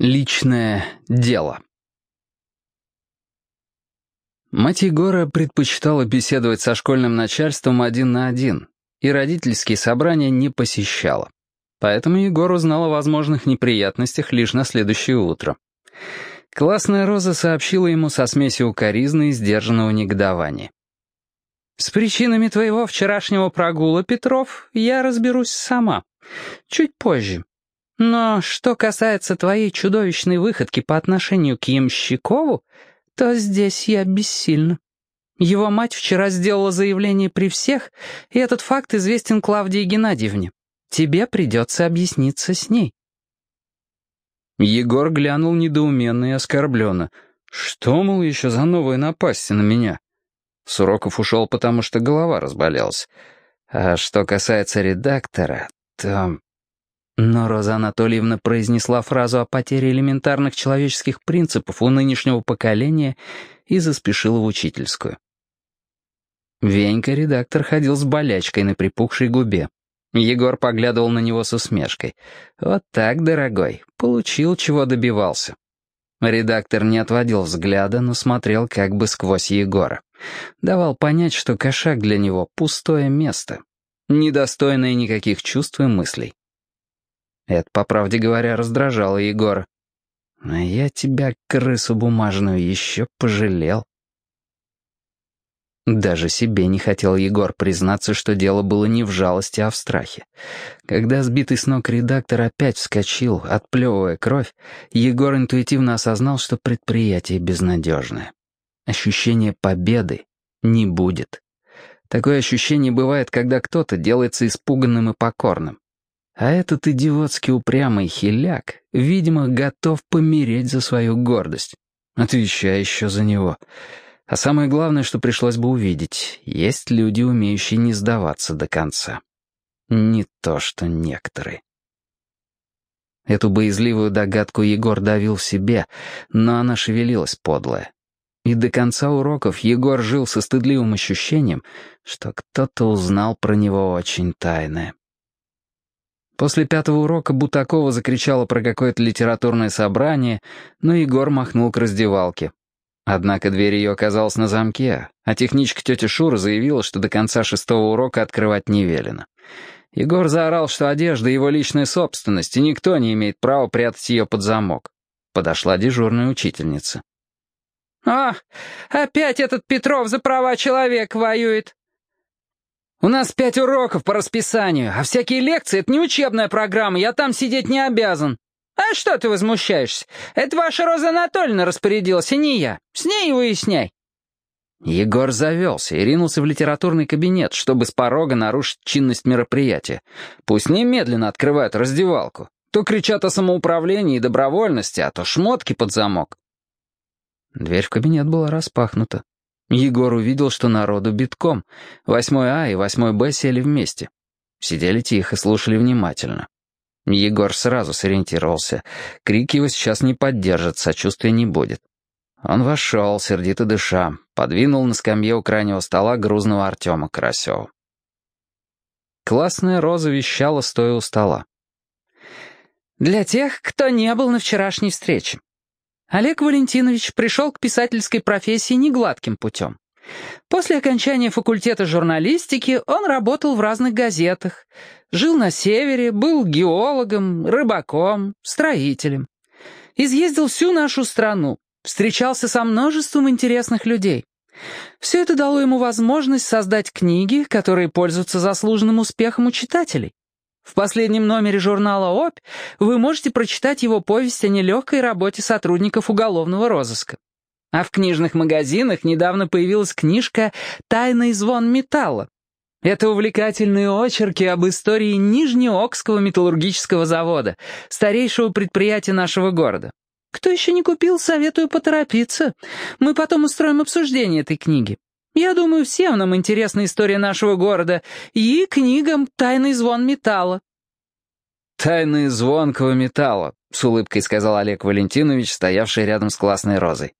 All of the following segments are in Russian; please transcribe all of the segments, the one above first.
Личное дело. Мать Егора предпочитала беседовать со школьным начальством один на один, и родительские собрания не посещала. Поэтому Егор узнал о возможных неприятностях лишь на следующее утро. Классная Роза сообщила ему со смесью укоризны и сдержанного негодования. «С причинами твоего вчерашнего прогула, Петров, я разберусь сама. Чуть позже. Но что касается твоей чудовищной выходки по отношению к Ямщикову, то здесь я бессильна. Его мать вчера сделала заявление при всех, и этот факт известен Клавдии Геннадьевне. Тебе придется объясниться с ней». Егор глянул недоуменно и оскорбленно. «Что, мол, еще за новые напасти на меня?» Суроков ушел, потому что голова разболелась. А что касается редактора, то... Но Роза Анатольевна произнесла фразу о потере элементарных человеческих принципов у нынешнего поколения и заспешила в учительскую. Венька, редактор, ходил с болячкой на припухшей губе. Егор поглядывал на него с усмешкой. «Вот так, дорогой, получил, чего добивался». Редактор не отводил взгляда, но смотрел как бы сквозь Егора. Давал понять, что кошак для него — пустое место, недостойное никаких чувств и мыслей. Это, по правде говоря, раздражало Егора. А я тебя, крысу бумажную, еще пожалел. Даже себе не хотел Егор признаться, что дело было не в жалости, а в страхе. Когда сбитый с ног редактор опять вскочил, отплевывая кровь, Егор интуитивно осознал, что предприятие безнадежное. Ощущение победы не будет. Такое ощущение бывает, когда кто-то делается испуганным и покорным. А этот идиотский упрямый хиляк, видимо, готов помереть за свою гордость. Отвечай еще за него. А самое главное, что пришлось бы увидеть, есть люди, умеющие не сдаваться до конца. Не то что некоторые. Эту боязливую догадку Егор давил в себе, но она шевелилась подлая. И до конца уроков Егор жил со стыдливым ощущением, что кто-то узнал про него очень тайное. После пятого урока Бутакова закричала про какое-то литературное собрание, но Егор махнул к раздевалке. Однако дверь ее оказалась на замке, а техничка тетя Шура заявила, что до конца шестого урока открывать не велено. Егор заорал, что одежда — его личная собственность, и никто не имеет права прятать ее под замок. Подошла дежурная учительница. «Ах, опять этот Петров за права человека воюет!» «У нас пять уроков по расписанию, а всякие лекции — это не учебная программа, я там сидеть не обязан». «А что ты возмущаешься? Это ваша Роза Анатольевна распорядилась, а не я. С ней выясняй». Егор завелся и ринулся в литературный кабинет, чтобы с порога нарушить чинность мероприятия. Пусть немедленно открывают раздевалку. То кричат о самоуправлении и добровольности, а то шмотки под замок. Дверь в кабинет была распахнута. Егор увидел, что народу битком. Восьмой А и восьмой Б сели вместе. Сидели тихо, слушали внимательно. Егор сразу сориентировался. Крик его сейчас не поддержит, сочувствия не будет. Он вошел, сердито дыша, подвинул на скамье у крайнего стола грузного Артема Карасева. Классная роза вещала, стоя у стола. «Для тех, кто не был на вчерашней встрече. Олег Валентинович пришел к писательской профессии негладким путем. После окончания факультета журналистики он работал в разных газетах, жил на севере, был геологом, рыбаком, строителем. Изъездил всю нашу страну, встречался со множеством интересных людей. Все это дало ему возможность создать книги, которые пользуются заслуженным успехом у читателей. В последнем номере журнала «Обь» вы можете прочитать его повесть о нелегкой работе сотрудников уголовного розыска. А в книжных магазинах недавно появилась книжка «Тайный звон металла». Это увлекательные очерки об истории Нижнеокского металлургического завода, старейшего предприятия нашего города. Кто еще не купил, советую поторопиться. Мы потом устроим обсуждение этой книги. Я думаю, всем нам интересна история нашего города и книгам «Тайный звон металла». «Тайны звонкого металла», — с улыбкой сказал Олег Валентинович, стоявший рядом с классной розой.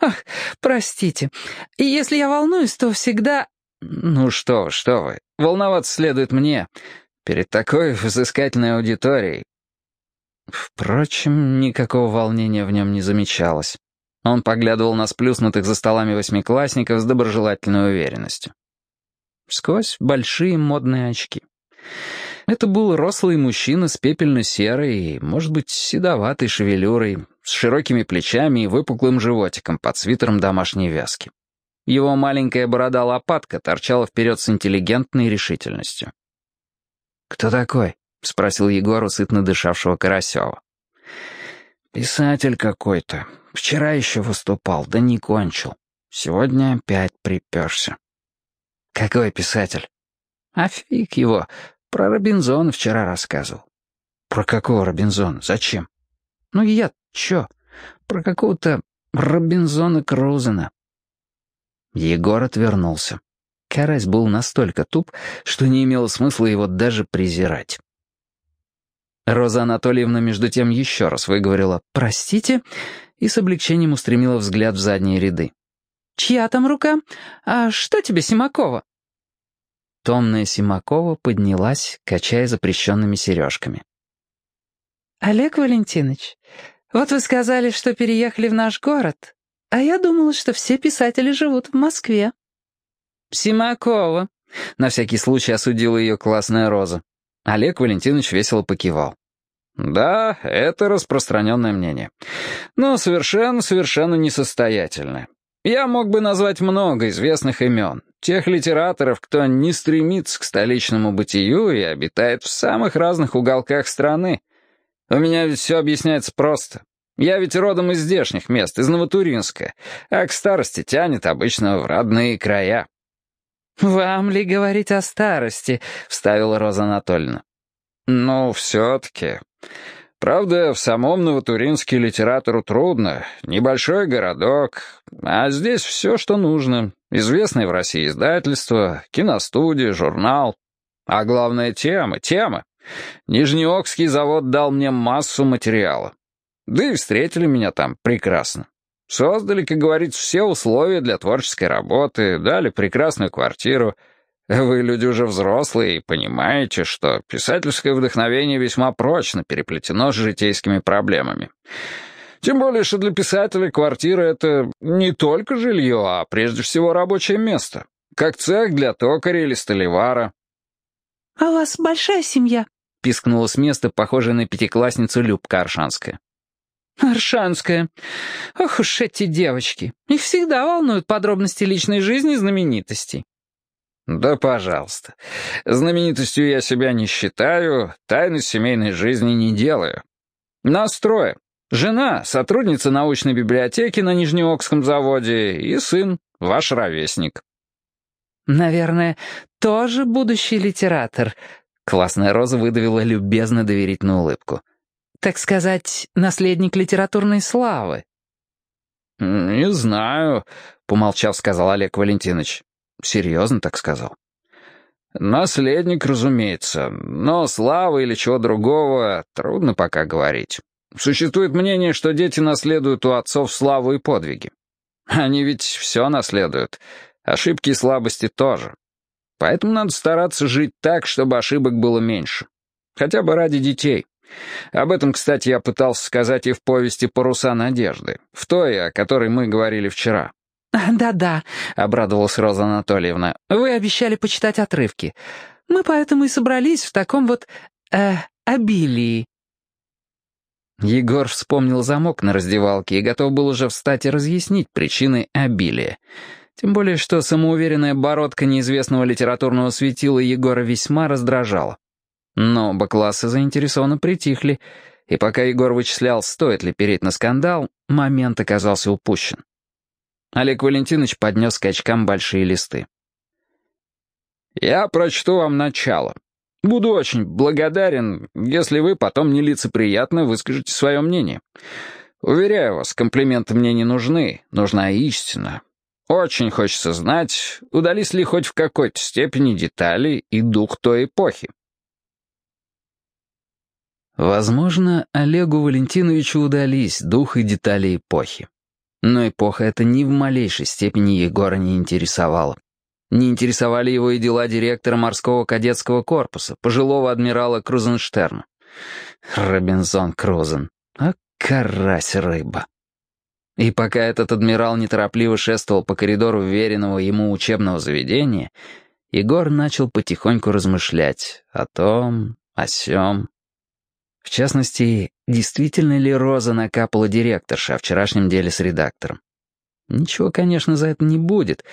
«Ах, простите. Если я волнуюсь, то всегда...» «Ну что, что вы, волноваться следует мне. Перед такой взыскательной аудиторией Впрочем, никакого волнения в нем не замечалось. Он поглядывал на сплюснутых за столами восьмиклассников с доброжелательной уверенностью. Сквозь большие модные очки. Это был рослый мужчина с пепельно-серой, может быть, седоватой шевелюрой, с широкими плечами и выпуклым животиком под свитером домашней вязки. Его маленькая борода-лопатка торчала вперед с интеллигентной решительностью. «Кто такой?» — спросил Егор у сытно дышавшего Карасева. «Писатель какой-то. Вчера еще выступал, да не кончил. Сегодня опять приперся». «Какой писатель?» «А фиг его. Про Робинзона вчера рассказывал». «Про какого Робинзона? Зачем?» «Ну я чё? Про какого-то Робинзона Крузена». Егор отвернулся. Карась был настолько туп, что не имело смысла его даже презирать. Роза Анатольевна между тем еще раз выговорила «простите» и с облегчением устремила взгляд в задние ряды. «Чья там рука? А что тебе, Симакова?» Томная Симакова поднялась, качая запрещенными сережками. «Олег Валентинович, вот вы сказали, что переехали в наш город, а я думала, что все писатели живут в Москве». «Симакова», — на всякий случай осудила ее классная Роза. Олег Валентинович весело покивал. «Да, это распространенное мнение. Но совершенно-совершенно несостоятельное. Я мог бы назвать много известных имен, тех литераторов, кто не стремится к столичному бытию и обитает в самых разных уголках страны. У меня ведь все объясняется просто. Я ведь родом из здешних мест, из Новотуринска, а к старости тянет обычно в родные края». «Вам ли говорить о старости?» — вставила Роза Анатольевна. «Ну, все-таки. Правда, в самом Новотуринске литературу трудно. Небольшой городок. А здесь все, что нужно. Известное в России издательство, киностудия, журнал. А главное — тема, тема. Нижнеокский завод дал мне массу материала. Да и встретили меня там прекрасно. Создали, как говорится, все условия для творческой работы, дали прекрасную квартиру — вы люди уже взрослые и понимаете, что писательское вдохновение весьма прочно переплетено с житейскими проблемами. Тем более, что для писателя квартира — это не только жилье, а прежде всего рабочее место. Как цех для токаря или столевара. «А у вас большая семья?» — пискнула с места, похожая на пятиклассницу Любка Аршанская. «Аршанская. Ох уж эти девочки. Их всегда волнуют подробности личной жизни знаменитостей. «Да, пожалуйста. Знаменитостью я себя не считаю, тайны семейной жизни не делаю. Нас трое. Жена — сотрудница научной библиотеки на Нижнеокском заводе, и сын — ваш ровесник». «Наверное, тоже будущий литератор», — классная Роза выдавила любезно доверительную улыбку. «Так сказать, наследник литературной славы». «Не знаю», — помолчав, сказал Олег Валентинович. Серьезно так сказал. Наследник, разумеется, но славы или чего другого трудно пока говорить. Существует мнение, что дети наследуют у отцов славу и подвиги. Они ведь все наследуют, ошибки и слабости тоже. Поэтому надо стараться жить так, чтобы ошибок было меньше. Хотя бы ради детей. Об этом, кстати, я пытался сказать и в повести «Паруса надежды», в той, о которой мы говорили вчера. «Да-да», — обрадовалась Роза Анатольевна. «Вы обещали почитать отрывки. Мы поэтому и собрались в таком вот... э обилии». Егор вспомнил замок на раздевалке и готов был уже встать и разъяснить причины обилия. Тем более, что самоуверенная бородка неизвестного литературного светила Егора весьма раздражала. Но оба класса заинтересованно притихли, и пока Егор вычислял, стоит ли переть на скандал, момент оказался упущен. Олег Валентинович поднес к очкам большие листы. «Я прочту вам начало. Буду очень благодарен, если вы потом нелицеприятно выскажете свое мнение. Уверяю вас, комплименты мне не нужны, нужна истина. Очень хочется знать, удались ли хоть в какой-то степени детали и дух той эпохи». Возможно, Олегу Валентиновичу удались дух и детали эпохи. Но эпоха эта ни в малейшей степени Егора не интересовала. Не интересовали его и дела директора морского кадетского корпуса, пожилого адмирала Крузенштерна. Робинзон Крузен. А карась-рыба. И пока этот адмирал неторопливо шествовал по коридору веренного ему учебного заведения, Егор начал потихоньку размышлять о том, о сём. В частности, действительно ли Роза накапала директорша о вчерашнем деле с редактором. Ничего, конечно, за это не будет,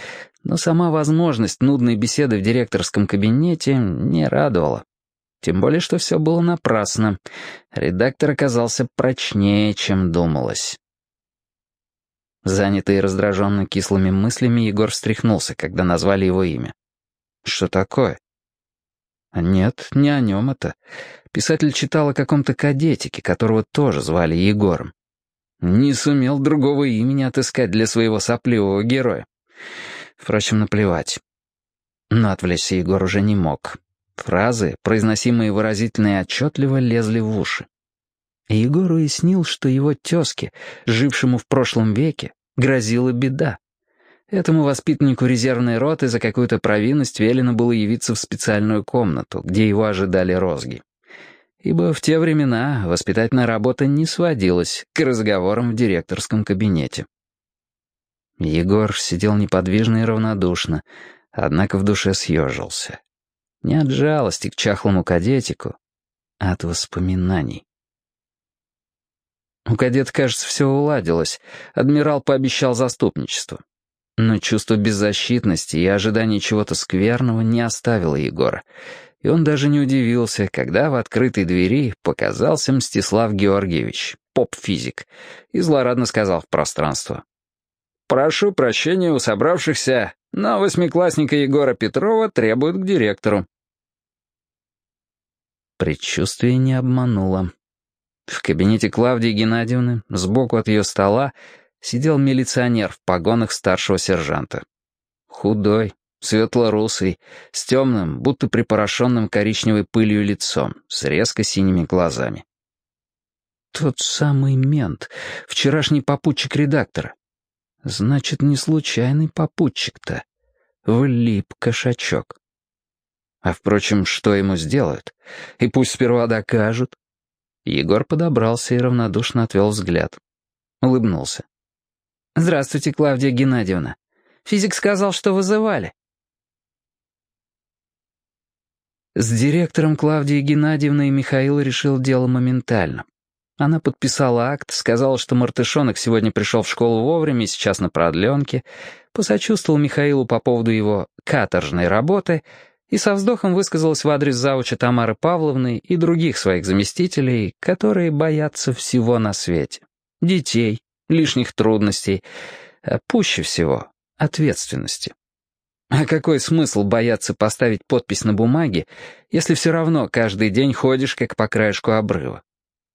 но сама возможность нудной беседы в директорском кабинете не радовала. Тем более, что все было напрасно. Редактор оказался прочнее, чем думалось. Занятый и раздраженно кислыми мыслями, Егор встряхнулся, когда назвали его имя. «Что такое?» «Нет, не о нем это. Писатель читал о каком-то кадетике, которого тоже звали Егором. Не сумел другого имени отыскать для своего сопливого героя. Впрочем, наплевать. Но отвлечься Егор уже не мог. Фразы, произносимые выразительно и отчетливо, лезли в уши. И Егор уяснил, что его тезке, жившему в прошлом веке, грозила беда. Этому воспитаннику резервной роты за какую-то провинность велено было явиться в специальную комнату, где его ожидали розги. Ибо в те времена воспитательная работа не сводилась к разговорам в директорском кабинете. Егор сидел неподвижно и равнодушно, однако в душе съежился. Не от жалости к чахлому кадетику, а от воспоминаний. У кадета, кажется, все уладилось. Адмирал пообещал заступничество. Но чувство беззащитности и ожидание чего-то скверного не оставило Егора. И он даже не удивился, когда в открытой двери показался Мстислав Георгиевич, поп-физик, и злорадно сказал в пространство. «Прошу прощения у собравшихся, но восьмиклассника Егора Петрова требуют к директору». Предчувствие не обмануло. В кабинете Клавдии Геннадьевны, сбоку от ее стола, сидел милиционер в погонах старшего сержанта. Худой, светло-русый, с темным, будто припорошенным коричневой пылью лицом, с резко синими глазами. Тот самый мент, вчерашний попутчик редактора. Значит, не случайный попутчик-то. Влип кошачок. А, впрочем, что ему сделают? И пусть сперва докажут. Егор подобрался и равнодушно отвел взгляд. Улыбнулся. «Здравствуйте, Клавдия Геннадьевна. Физик сказал, что вызывали». С директором Клавдией Геннадьевной Михаил решил дело моментально. Она подписала акт, сказала, что Мартышонок сегодня пришел в школу вовремя сейчас на продленке, посочувствовал Михаилу по поводу его каторжной работы и со вздохом высказалась в адрес завуча Тамары Павловны и других своих заместителей, которые боятся всего на свете. Детей, лишних трудностей, а пуще всего ответственности. А какой смысл бояться поставить подпись на бумаге, если все равно каждый день ходишь как по краешку обрыва?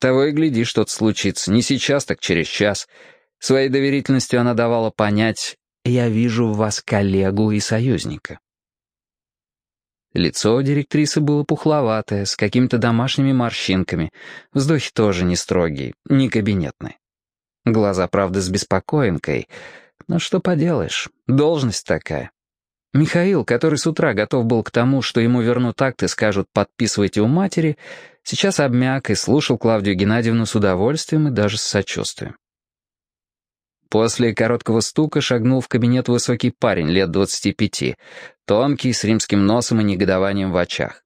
Того и гляди, что-то случится. Не сейчас, так через час. Своей доверительностью она давала понять «я вижу в вас коллегу и союзника». Лицо у директрисы было пухловатое, с какими-то домашними морщинками. Вздохи тоже не строгие, не кабинетные. Глаза, правда, с беспокоенкой. Но что поделаешь, должность такая. Михаил, который с утра готов был к тому, что ему вернут акт и скажут «подписывайте у матери», сейчас обмяк и слушал Клавдию Геннадьевну с удовольствием и даже с сочувствием. После короткого стука шагнул в кабинет высокий парень лет двадцати пяти, тонкий, с римским носом и негодованием в очах.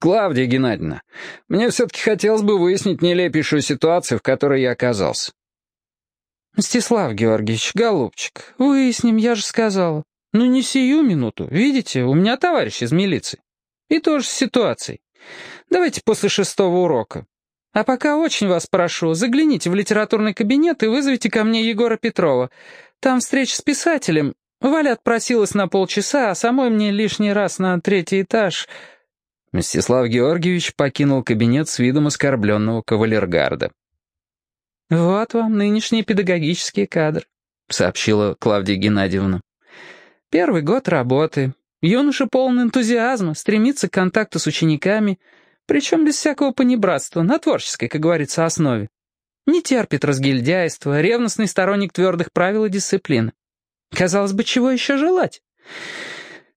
«Клавдия Геннадьевна, мне все-таки хотелось бы выяснить нелепейшую ситуацию, в которой я оказался». «Мстислав Георгиевич, голубчик, выясним, я же сказала. Ну не сию минуту, видите, у меня товарищ из милиции. И тоже с ситуацией. Давайте после шестого урока. А пока очень вас прошу, загляните в литературный кабинет и вызовите ко мне Егора Петрова. Там встреча с писателем. Валя отпросилась на полчаса, а самой мне лишний раз на третий этаж...» Мстислав Георгиевич покинул кабинет с видом оскорбленного кавалергарда. «Вот вам нынешние педагогические кадры», — сообщила Клавдия Геннадьевна. «Первый год работы. Юноша полон энтузиазма, стремится к контакту с учениками, причем без всякого понебратства, на творческой, как говорится, основе. Не терпит разгильдяйства, ревностный сторонник твердых правил и дисциплины. Казалось бы, чего еще желать?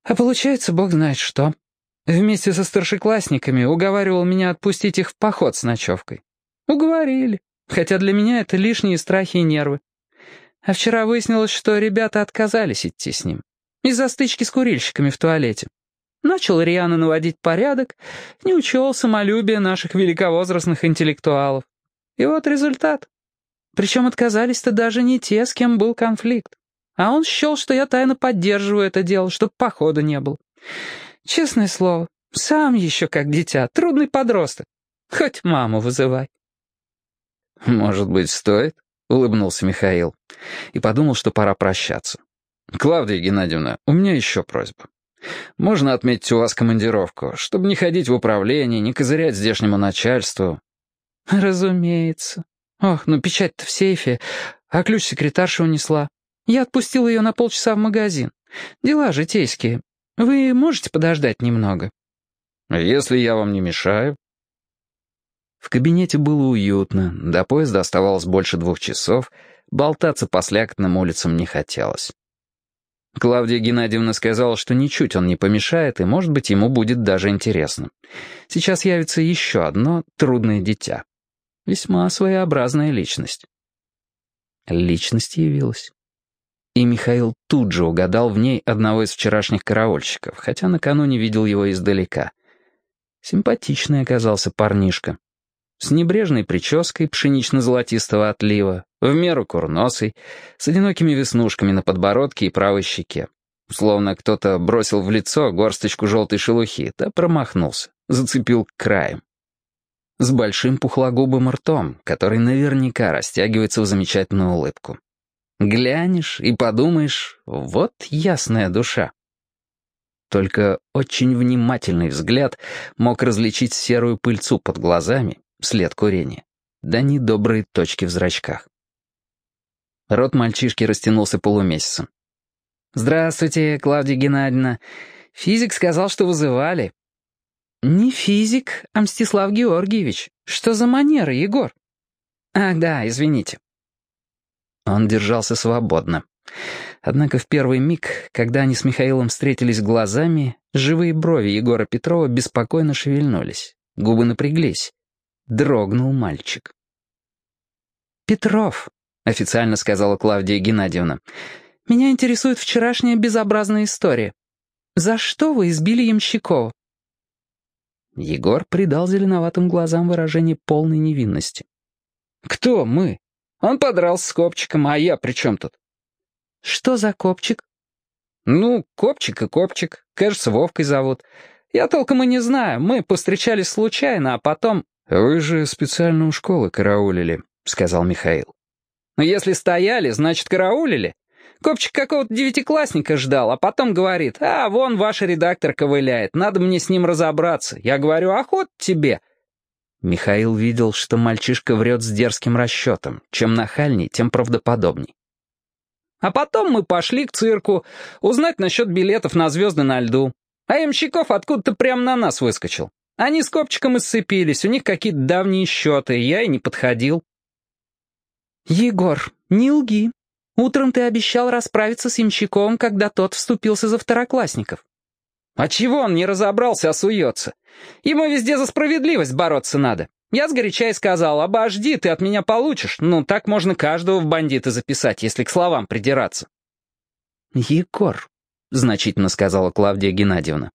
А получается, бог знает что». Вместе со старшеклассниками уговаривал меня отпустить их в поход с ночевкой. Уговорили, хотя для меня это лишние страхи и нервы. А вчера выяснилось, что ребята отказались идти с ним. Из-за стычки с курильщиками в туалете. Начал рьяно наводить порядок, не учел самолюбие наших великовозрастных интеллектуалов. И вот результат. Причем отказались-то даже не те, с кем был конфликт. А он счел, что я тайно поддерживаю это дело, чтобы похода не было. Честное слово, сам еще как дитя, трудный подросток. Хоть маму вызывай. «Может быть, стоит?» — улыбнулся Михаил. И подумал, что пора прощаться. «Клавдия Геннадьевна, у меня еще просьба. Можно отметить у вас командировку, чтобы не ходить в управление, не козырять здешнему начальству». «Разумеется. Ох, ну печать-то в сейфе, а ключ секретарша унесла. Я отпустил ее на полчаса в магазин. Дела житейские. Вы можете подождать немного?» «Если я вам не мешаю». В кабинете было уютно, до поезда оставалось больше двух часов, болтаться по слякотным улицам не хотелось. Клавдия Геннадьевна сказала, что ничуть он не помешает, и, может быть, ему будет даже интересно. Сейчас явится еще одно трудное дитя. Весьма своеобразная личность. Личность явилась. И Михаил тут же угадал в ней одного из вчерашних караульщиков, хотя накануне видел его издалека. Симпатичный оказался парнишка. С небрежной прической пшенично-золотистого отлива, в меру курносый, с одинокими веснушками на подбородке и правой щеке. Словно кто-то бросил в лицо горсточку желтой шелухи, да промахнулся, зацепил краем. С большим пухлогубым ртом, который наверняка растягивается в замечательную улыбку. Глянешь и подумаешь, вот ясная душа. Только очень внимательный взгляд мог различить серую пыльцу под глазами, след курения, да недобрые точки в зрачках. Рот мальчишки растянулся полумесяцем. «Здравствуйте, Клавдия Геннадьевна. Физик сказал, что вызывали». «Не физик, а Мстислав Георгиевич. Что за манера, Егор?» «Ах, да, извините». Он держался свободно. Однако в первый миг, когда они с Михаилом встретились глазами, живые брови Егора Петрова беспокойно шевельнулись, губы напряглись. Дрогнул мальчик. «Петров», — официально сказала Клавдия Геннадьевна, — «меня интересует вчерашняя безобразная история. За что вы избили Ямщикова?» Егор придал зеленоватым глазам выражение полной невинности. «Кто мы?» Он подрался с Копчиком, а я при чем тут? Что за Копчик? Ну, Копчик и Копчик. Кажется, Вовкой зовут. Я толком и не знаю. Мы повстречались случайно, а потом... Вы же специально у школы караулили, сказал Михаил. Но если стояли, значит, караулили. Копчик какого-то девятиклассника ждал, а потом говорит, «А, вон ваш редактор ковыляет, надо мне с ним разобраться». Я говорю, «Охот тебе». Михаил видел, что мальчишка врет с дерзким расчетом. Чем нахальней, тем правдоподобней. А потом мы пошли к цирку узнать насчет билетов на «Звезды на льду». А Ямщиков откуда-то прямо на нас выскочил. Они с Копчиком исцепились, у них какие-то давние счеты, я и не подходил. «Егор, не лги. Утром ты обещал расправиться с Ямщиковым, когда тот вступился за второклассников. А чего он не разобрался, а суется? Ему везде за справедливость бороться надо. Я сгоряча и сказал, обожди, ты от меня получишь. Ну, так можно каждого в бандиты записать, если к словам придираться. «Егор», — значительно сказала Клавдия Геннадьевна,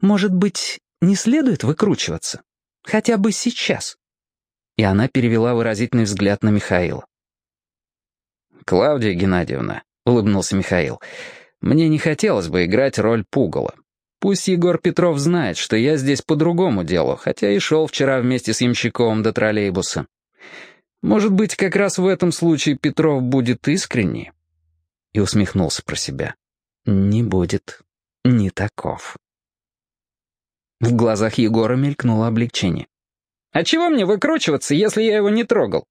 «может быть, не следует выкручиваться? Хотя бы сейчас». И она перевела выразительный взгляд на Михаила. «Клавдия Геннадьевна», — улыбнулся Михаил, — «мне не хотелось бы играть роль пугала. Пусть Егор Петров знает, что я здесь по другому делу, хотя и шел вчера вместе с ямщиковым до троллейбуса. Может быть, как раз в этом случае Петров будет искренний?» И усмехнулся про себя. «Не будет. Не таков». В глазах Егора мелькнуло облегчение. «А чего мне выкручиваться, если я его не трогал?»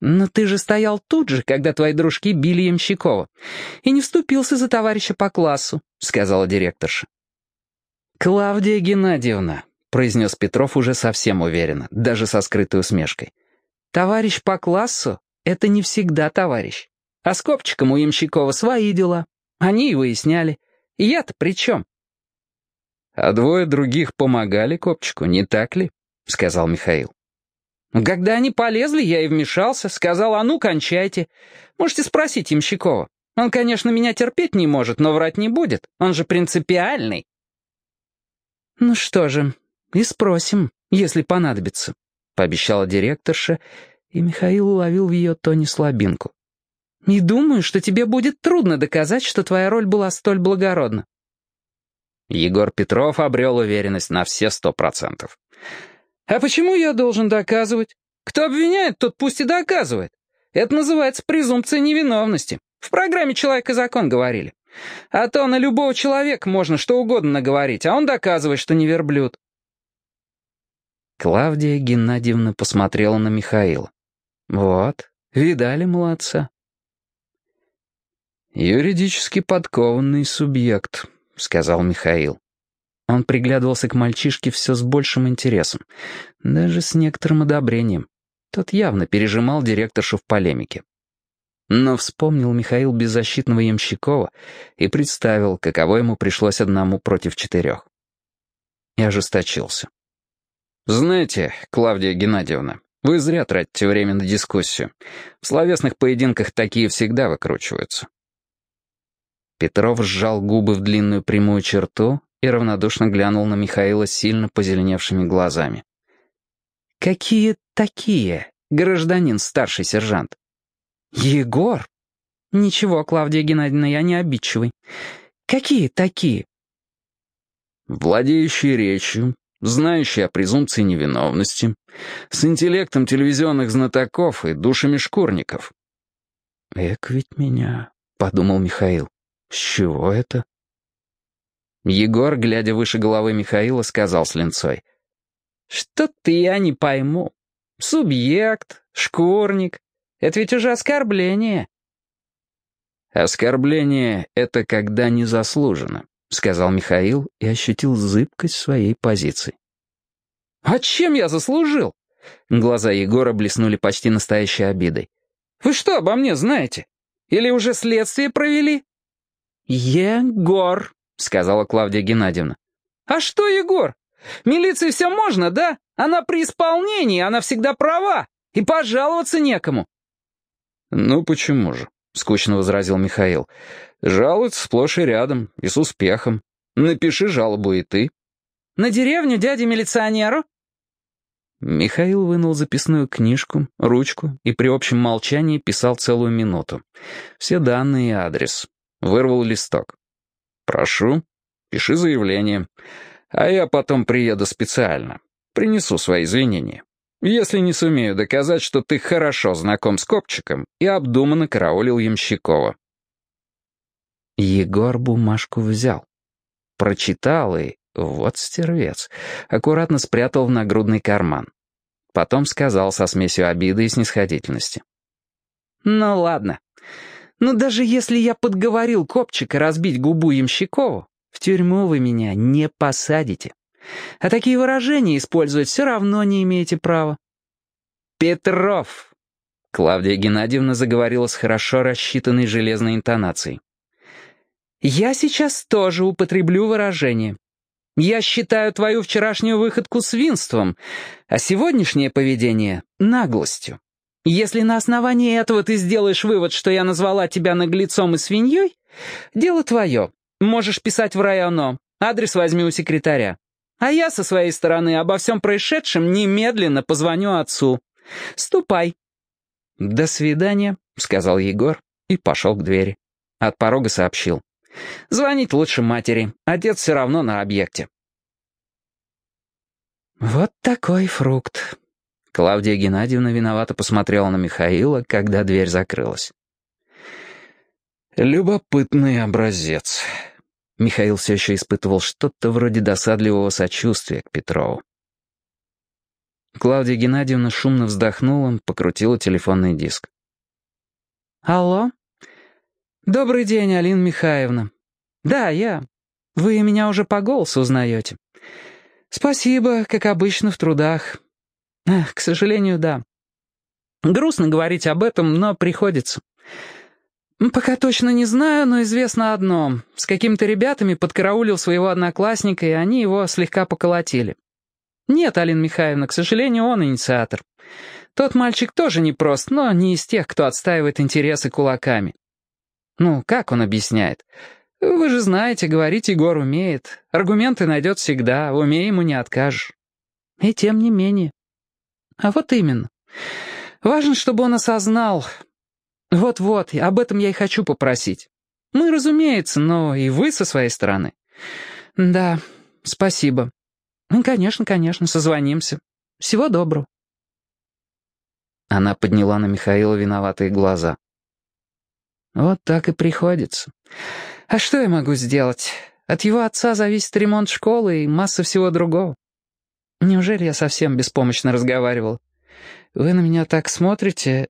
«Но ты же стоял тут же, когда твои дружки били Ямщикова, и не вступился за товарища по классу», — сказала директорша. «Клавдия Геннадьевна», — произнес Петров уже совсем уверенно, даже со скрытой усмешкой. «Товарищ по классу — это не всегда товарищ. А с Копчиком у Ямщикова свои дела. Они и выясняли. Я-то при чем?» А двое других помогали Копчику, не так ли? Сказал Михаил. Когда они полезли, я и вмешался, сказал, а ну, кончайте. Можете спросить Ямщикова. Он, конечно, меня терпеть не может, но врать не будет. Он же принципиальный. Ну что же, и спросим, если понадобится, пообещала директорша, и Михаил уловил в ее тоне слабинку. «Не думаю, что тебе будет трудно доказать, что твоя роль была столь благородна». Егор Петров обрел уверенность на все сто процентов. «А почему я должен доказывать? Кто обвиняет, тот пусть и доказывает. Это называется презумпция невиновности. В программе «Человек и закон» говорили. А то на любого человека можно что угодно наговорить, а он доказывает, что не верблюд». Клавдия Геннадьевна посмотрела на Михаила. «Вот, видали молодца?» «Юридически подкованный субъект», — сказал Михаил. Он приглядывался к мальчишке все с большим интересом, даже с некоторым одобрением. Тот явно пережимал директоршу в полемике. Но вспомнил Михаил беззащитного Ямщикова и представил, каково ему пришлось одному против четырех. И ожесточился. «Знаете, Клавдия Геннадьевна, вы зря тратите время на дискуссию. В словесных поединках такие всегда выкручиваются». Петров сжал губы в длинную прямую черту и равнодушно глянул на Михаила сильно позеленевшими глазами. «Какие такие, гражданин старший сержант?» «Егор!» «Ничего, Клавдия Геннадьевна, я не обидчивый. Какие такие?» «Владеющий речью, знающий о презумпции невиновности, с интеллектом телевизионных знатоков и душами шкурников». «Эк ведь меня», — подумал Михаил. «С чего это?» Егор, глядя выше головы Михаила, сказал с линцой. «Что-то я не пойму. Субъект, шкурник. Это ведь уже оскорбление». «Оскорбление — это когда не заслужено», — сказал Михаил и ощутил зыбкость своей позиции. «А чем я заслужил?» Глаза Егора блеснули почти настоящей обидой. «Вы что обо мне знаете? Или уже следствие провели?» «Егор», — сказала Клавдия Геннадьевна. «А что, Егор? Милиции все можно, да? Она при исполнении, она всегда права, и пожаловаться некому». «Ну почему же?» — скучно возразил Михаил. «Жалуются сплошь и рядом, и с успехом. Напиши жалобу и ты». «На деревню дяде-милиционеру?» Михаил вынул записную книжку, ручку и при общем молчании писал целую минуту. Все данные и адрес. Вырвал листок. «Прошу, пиши заявление. А я потом приеду специально. Принесу свои извинения. Если не сумею доказать, что ты хорошо знаком с Копчиком и обдуманно караулил Ямщикова». Егор бумажку взял. Прочитал и, вот стервец, аккуратно спрятал в нагрудный карман. Потом сказал со смесью обиды и снисходительности. «Ну ладно. Но даже если я подговорил Копчика разбить губу Ямщикову, в тюрьму вы меня не посадите. А такие выражения использовать все равно не имеете права. Петров. Клавдия Геннадьевна заговорила с хорошо рассчитанной железной интонацией. «Я сейчас тоже употреблю выражение. Я считаю твою вчерашнюю выходку свинством, а сегодняшнее поведение — наглостью. Если на основании этого ты сделаешь вывод, что я назвала тебя наглецом и свиньей, дело твое. Можешь писать в районо. Адрес возьми у секретаря. А я со своей стороны обо всем происшедшем немедленно позвоню отцу. Ступай». «До свидания», — сказал Егор и пошел к двери. От порога сообщил. «Звонить лучше матери. Отец все равно на объекте». «Вот такой фрукт», Клавдия Геннадьевна виновато посмотрела на Михаила, когда дверь закрылась. «Любопытный образец». Михаил все еще испытывал что-то вроде досадливого сочувствия к Петрову. Клавдия Геннадьевна шумно вздохнула, покрутила телефонный диск. «Алло? Добрый день, Алина Михайловна. Да, я. Вы меня уже по голосу узнаете. Спасибо, как обычно, в трудах. Эх, к сожалению, да. Грустно говорить об этом, но приходится. «Пока точно не знаю, но известно одно. С какими-то ребятами подкараулил своего одноклассника, и они его слегка поколотили. Нет, Алина Михайловна, к сожалению, он инициатор. Тот мальчик тоже непрост, но не из тех, кто отстаивает интересы кулаками. Ну, как он объясняет? Вы же знаете, говорить Егор умеет. Аргументы найдет всегда, в уме ему не откажешь. И тем не менее. А вот именно. Важно, чтобы он осознал. Вот-вот, об этом я и хочу попросить. Мы, разумеется, но и вы со своей стороны. Да, спасибо. Ну, конечно, конечно, созвонимся. Всего доброго. Она подняла на Михаила виноватые глаза. Вот так и приходится. А что я могу сделать? От его отца зависит ремонт школы и масса всего другого. Неужели я совсем беспомощно разговаривал? Вы на меня так смотрите...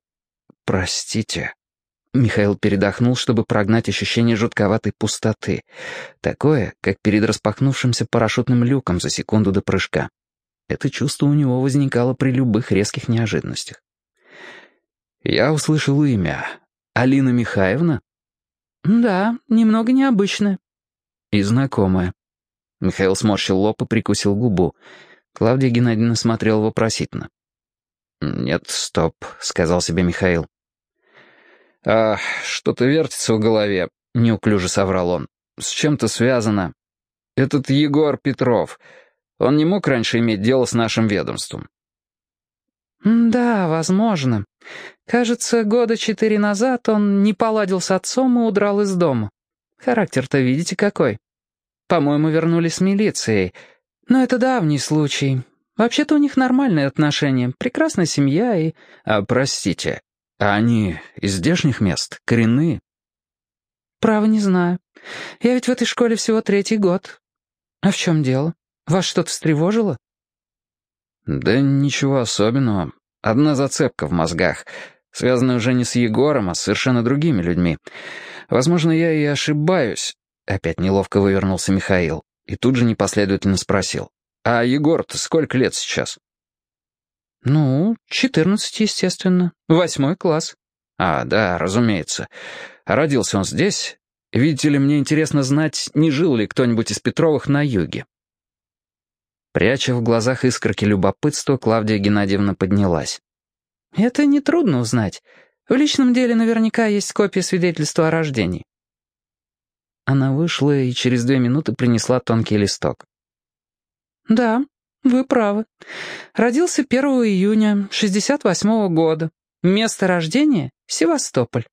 Простите. Михаил передохнул, чтобы прогнать ощущение жутковатой пустоты. Такое, как перед распахнувшимся парашютным люком за секунду до прыжка. Это чувство у него возникало при любых резких неожиданностях. «Я услышал имя. Алина Михайловна?» «Да, немного необычное». «И знакомое». Михаил сморщил лоб и прикусил губу. Клавдия Геннадьевна смотрела вопросительно. «Нет, стоп», — сказал себе Михаил. «А, что-то вертится в голове», — неуклюже соврал он. «С чем-то связано. Этот Егор Петров, он не мог раньше иметь дело с нашим ведомством?» «Да, возможно. Кажется, года четыре назад он не поладил с отцом и удрал из дома. Характер-то видите какой. По-моему, вернулись с милицией. Но это давний случай. Вообще-то у них нормальные отношения, прекрасная семья и...» «А, простите, а они из здешних мест, коренные?» «Право не знаю. Я ведь в этой школе всего третий год. А в чем дело? Вас что-то встревожило?» «Да ничего особенного. Одна зацепка в мозгах, связанная уже не с Егором, а с совершенно другими людьми. Возможно, я и ошибаюсь». Опять неловко вывернулся Михаил и тут же непоследовательно спросил. «А Егор-то сколько лет сейчас?» «Ну, четырнадцать, естественно. Восьмой класс». «А, да, разумеется. Родился он здесь? Видите ли, мне интересно знать, не жил ли кто-нибудь из Петровых на юге». Пряча в глазах искорки любопытства, Клавдия Геннадьевна поднялась. «Это нетрудно узнать. В личном деле наверняка есть копия свидетельства о рождении». Она вышла и через две минуты принесла тонкий листок. «Да, «Вы правы. Родился 1 июня 68 -го года. Место рождения — Севастополь».